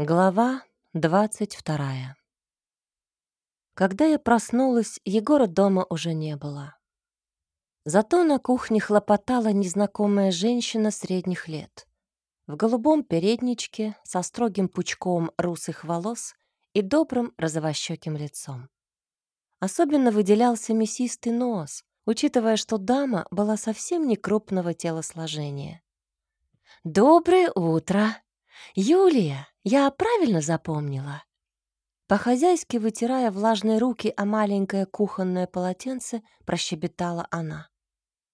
Глава двадцать вторая. Когда я проснулась, Егора дома уже не было. Зато на кухне хлопотала незнакомая женщина средних лет. В голубом передничке, со строгим пучком русых волос и добрым розовощеким лицом. Особенно выделялся мясистый нос, учитывая, что дама была совсем не крупного телосложения. «Доброе утро! Юлия!» Я правильно запомнила?» По-хозяйски вытирая влажные руки о маленькое кухонное полотенце, прощебетала она.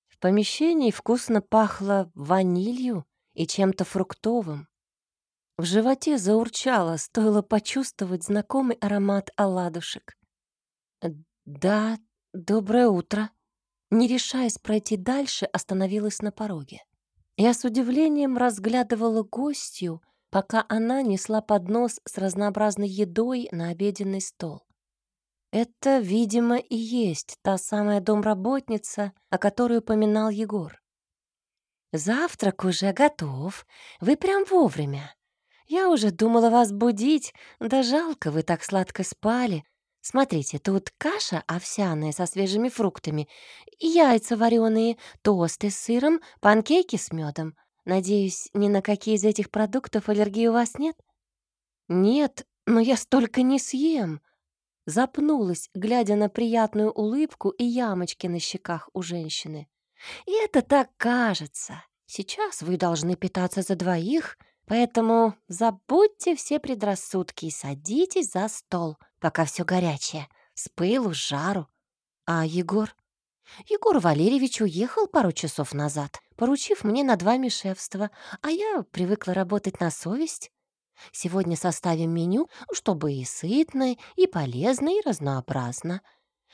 В помещении вкусно пахло ванилью и чем-то фруктовым. В животе заурчало, стоило почувствовать знакомый аромат оладушек. «Да, доброе утро». Не решаясь пройти дальше, остановилась на пороге. Я с удивлением разглядывала гостью, пока она несла поднос с разнообразной едой на обеденный стол. Это, видимо, и есть та самая домработница, о которой упоминал Егор. «Завтрак уже готов. Вы прям вовремя. Я уже думала вас будить, да жалко, вы так сладко спали. Смотрите, тут каша овсяная со свежими фруктами, яйца вареные, тосты с сыром, панкейки с медом. Надеюсь, ни на какие из этих продуктов аллергии у вас нет? Нет, но я столько не съем. Запнулась, глядя на приятную улыбку и ямочки на щеках у женщины. И это так кажется. Сейчас вы должны питаться за двоих, поэтому забудьте все предрассудки и садитесь за стол, пока все горячее, с пылу, с жару. А Егор? Егор Валерьевич уехал пару часов назад, поручив мне над вами шефство, а я привыкла работать на совесть. Сегодня составим меню, чтобы и сытно, и полезно, и разнообразно.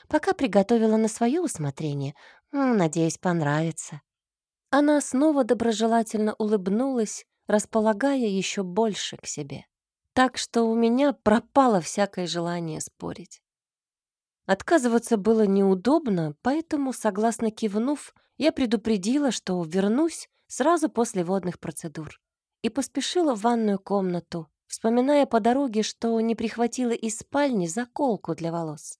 Пока приготовила на свое усмотрение. Надеюсь, понравится». Она снова доброжелательно улыбнулась, располагая еще больше к себе. Так что у меня пропало всякое желание спорить. Отказываться было неудобно, поэтому, согласно кивнув, я предупредила, что вернусь сразу после водных процедур и поспешила в ванную комнату, вспоминая по дороге, что не прихватила из спальни заколку для волос.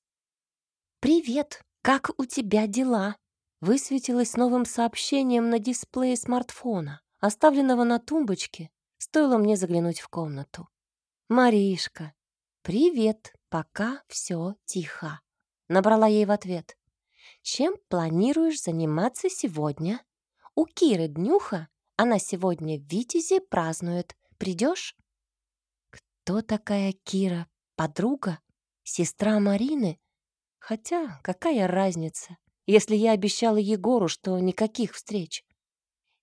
«Привет! Как у тебя дела?» высветилось новым сообщением на дисплее смартфона, оставленного на тумбочке, стоило мне заглянуть в комнату. «Маришка, привет, пока все тихо». Набрала ей в ответ. «Чем планируешь заниматься сегодня? У Киры днюха, она сегодня в Витязе празднует. Придешь?» «Кто такая Кира? Подруга? Сестра Марины? Хотя какая разница, если я обещала Егору, что никаких встреч?»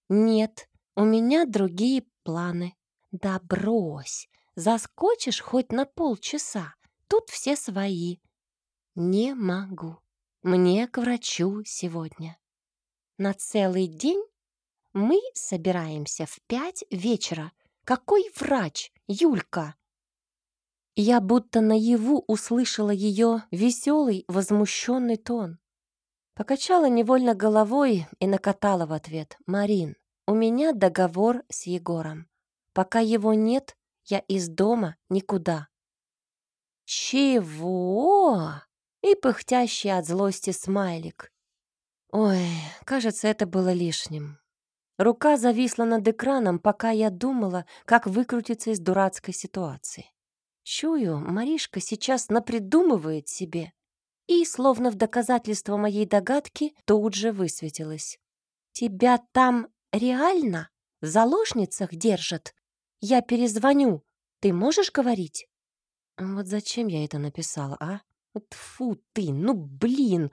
«Нет, у меня другие планы». «Да брось, заскочишь хоть на полчаса, тут все свои. Не могу. Мне к врачу сегодня. На целый день мы собираемся в пять вечера. Какой врач, Юлька? Я будто наяву услышала ее веселый, возмущенный тон. Покачала невольно головой и накатала в ответ. «Марин, у меня договор с Егором. Пока его нет, я из дома никуда». «Чего?» И пыхтящий от злости смайлик. Ой, кажется, это было лишним. Рука зависла над экраном, пока я думала, как выкрутиться из дурацкой ситуации. Чую, Маришка сейчас напридумывает себе. И, словно в доказательство моей догадки, тут же высветилась. «Тебя там реально в заложницах держат? Я перезвоню. Ты можешь говорить?» Вот зачем я это написала, а? Тфу ты, ну блин!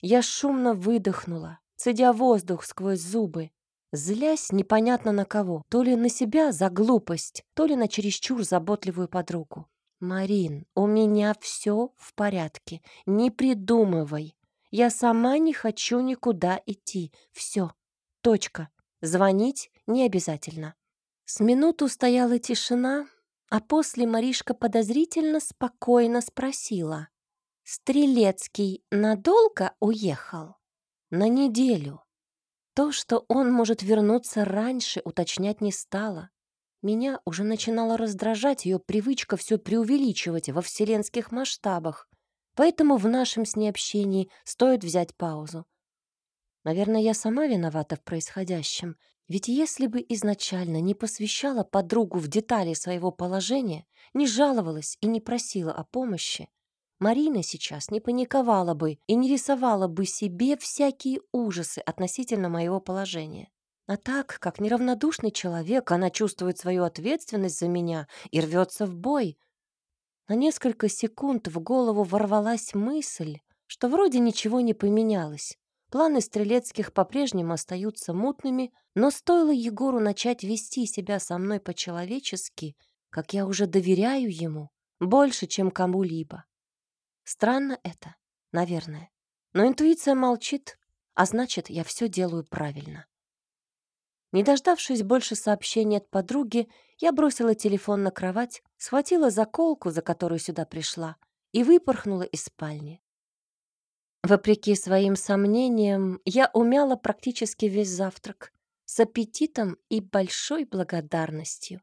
Я шумно выдохнула, цедя воздух сквозь зубы, злясь непонятно на кого, то ли на себя за глупость, то ли на чересчур заботливую подругу. «Марин, у меня все в порядке, не придумывай. Я сама не хочу никуда идти. Все. Точка. Звонить не обязательно». С минуту стояла тишина, а после Маришка подозрительно спокойно спросила. Стрелецкий надолго уехал? На неделю. То, что он может вернуться раньше, уточнять не стала. Меня уже начинала раздражать ее привычка все преувеличивать во вселенских масштабах, поэтому в нашем с ней общении стоит взять паузу. Наверное, я сама виновата в происходящем, ведь если бы изначально не посвящала подругу в детали своего положения, не жаловалась и не просила о помощи, Марина сейчас не паниковала бы и не рисовала бы себе всякие ужасы относительно моего положения. А так, как неравнодушный человек, она чувствует свою ответственность за меня и рвется в бой. На несколько секунд в голову ворвалась мысль, что вроде ничего не поменялось. Планы Стрелецких по-прежнему остаются мутными, но стоило Егору начать вести себя со мной по-человечески, как я уже доверяю ему больше, чем кому-либо. Странно это, наверное. Но интуиция молчит, а значит, я все делаю правильно. Не дождавшись больше сообщений от подруги, я бросила телефон на кровать, схватила заколку, за которую сюда пришла, и выпорхнула из спальни. Вопреки своим сомнениям, я умяла практически весь завтрак с аппетитом и большой благодарностью.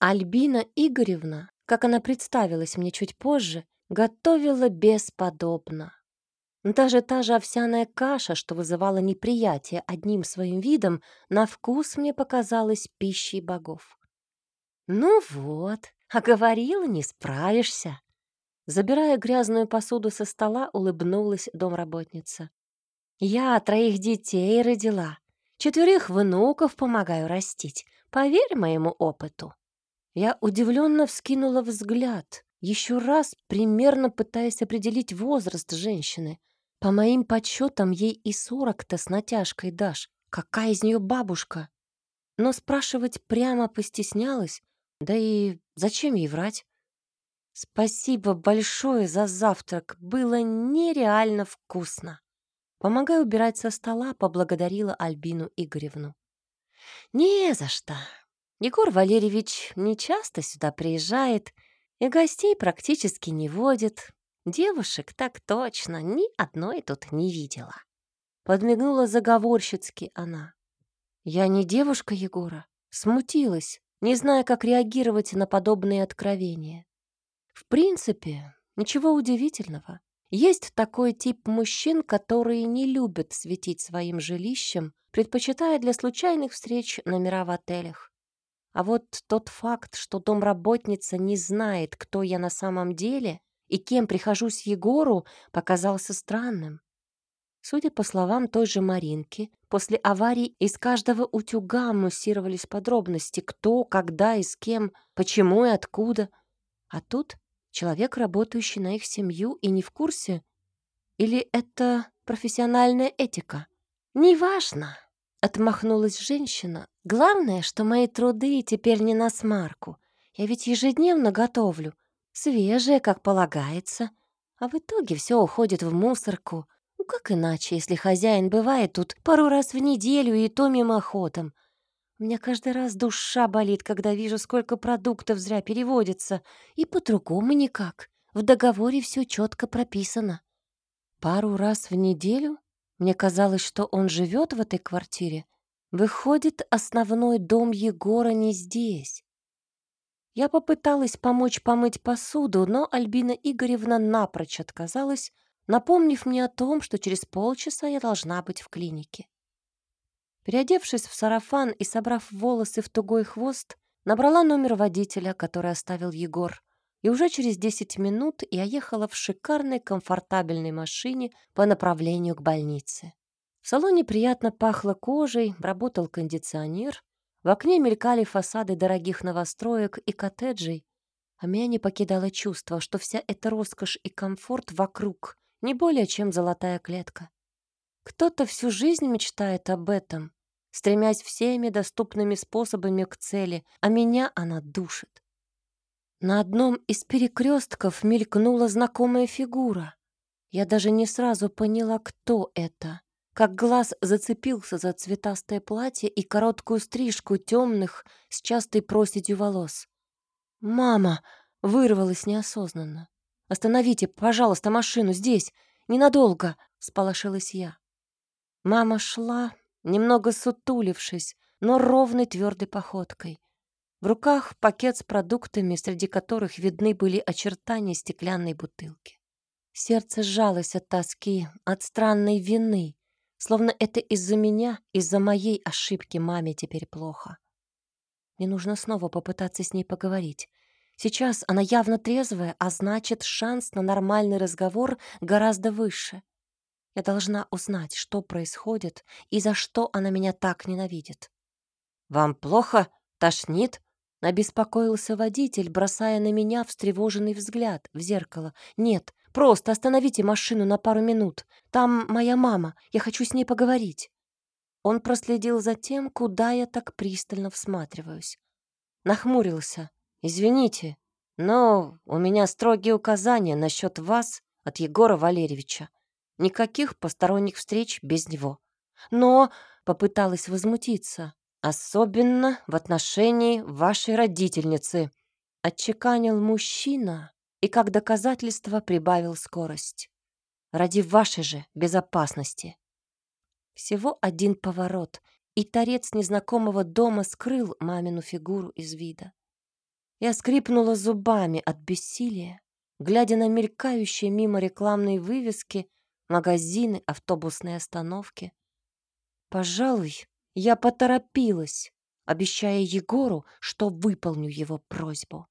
Альбина Игоревна, как она представилась мне чуть позже, готовила бесподобно. Даже та же овсяная каша, что вызывала неприятие одним своим видом, на вкус мне показалась пищей богов. «Ну вот, а говорила, не справишься!» Забирая грязную посуду со стола, улыбнулась домработница. «Я троих детей родила, четверых внуков помогаю растить. Поверь моему опыту». Я удивленно вскинула взгляд, еще раз примерно пытаясь определить возраст женщины. По моим подсчетам, ей и сорок-то с натяжкой дашь. Какая из нее бабушка? Но спрашивать прямо постеснялась, да и зачем ей врать? Спасибо большое за завтрак, было нереально вкусно. Помогая убирать со стола, поблагодарила Альбину Игоревну. «Не за что. Егор Валерьевич не часто сюда приезжает и гостей практически не водит. Девушек так точно ни одной тут не видела. Подмигнула заговорщицки она. Я не девушка Егора, смутилась, не зная, как реагировать на подобные откровения. В принципе, ничего удивительного. Есть такой тип мужчин, которые не любят светить своим жилищем, предпочитая для случайных встреч номера в отелях. А вот тот факт, что домработница не знает, кто я на самом деле и кем прихожусь Егору, показался странным. Судя по словам той же Маринки, после аварии из каждого утюга муссировались подробности, кто, когда и с кем, почему и откуда. А тут человек, работающий на их семью и не в курсе. Или это профессиональная этика? Неважно. Отмахнулась женщина. Главное, что мои труды теперь не на смарку. Я ведь ежедневно готовлю. Свежее, как полагается. А в итоге все уходит в мусорку. Ну как иначе, если хозяин бывает тут пару раз в неделю и то мимоходом. У меня каждый раз душа болит, когда вижу, сколько продуктов зря переводится. И по-другому никак. В договоре все четко прописано. Пару раз в неделю? Мне казалось, что он живет в этой квартире. Выходит, основной дом Егора не здесь. Я попыталась помочь помыть посуду, но Альбина Игоревна напрочь отказалась, напомнив мне о том, что через полчаса я должна быть в клинике. Переодевшись в сарафан и собрав волосы в тугой хвост, набрала номер водителя, который оставил Егор, и уже через 10 минут я ехала в шикарной комфортабельной машине по направлению к больнице. В салоне приятно пахло кожей, работал кондиционер, в окне мелькали фасады дорогих новостроек и коттеджей, а меня не покидало чувство, что вся эта роскошь и комфорт вокруг не более чем золотая клетка. Кто-то всю жизнь мечтает об этом, стремясь всеми доступными способами к цели, а меня она душит. На одном из перекрестков мелькнула знакомая фигура. Я даже не сразу поняла, кто это. Как глаз зацепился за цветастое платье и короткую стрижку темных с частой проседью волос. «Мама!» — вырвалась неосознанно. «Остановите, пожалуйста, машину здесь! Ненадолго!» — сполошилась я. Мама шла, немного сутулившись, но ровной твердой походкой. В руках пакет с продуктами, среди которых видны были очертания стеклянной бутылки. Сердце сжалось от тоски, от странной вины, словно это из-за меня, из-за моей ошибки маме теперь плохо. Мне нужно снова попытаться с ней поговорить. Сейчас она явно трезвая, а значит, шанс на нормальный разговор гораздо выше. Я должна узнать, что происходит и за что она меня так ненавидит. «Вам плохо? Тошнит?» — обеспокоился водитель, бросая на меня встревоженный взгляд в зеркало. «Нет, Просто остановите машину на пару минут. Там моя мама. Я хочу с ней поговорить». Он проследил за тем, куда я так пристально всматриваюсь. Нахмурился. «Извините, но у меня строгие указания насчет вас от Егора Валерьевича. Никаких посторонних встреч без него. Но попыталась возмутиться, особенно в отношении вашей родительницы. Отчеканил мужчина, и как доказательство прибавил скорость. Ради вашей же безопасности. Всего один поворот, и торец незнакомого дома скрыл мамину фигуру из вида. Я скрипнула зубами от бессилия, глядя на мелькающие мимо рекламные вывески, магазины, автобусные остановки. Пожалуй, я поторопилась, обещая Егору, что выполню его просьбу.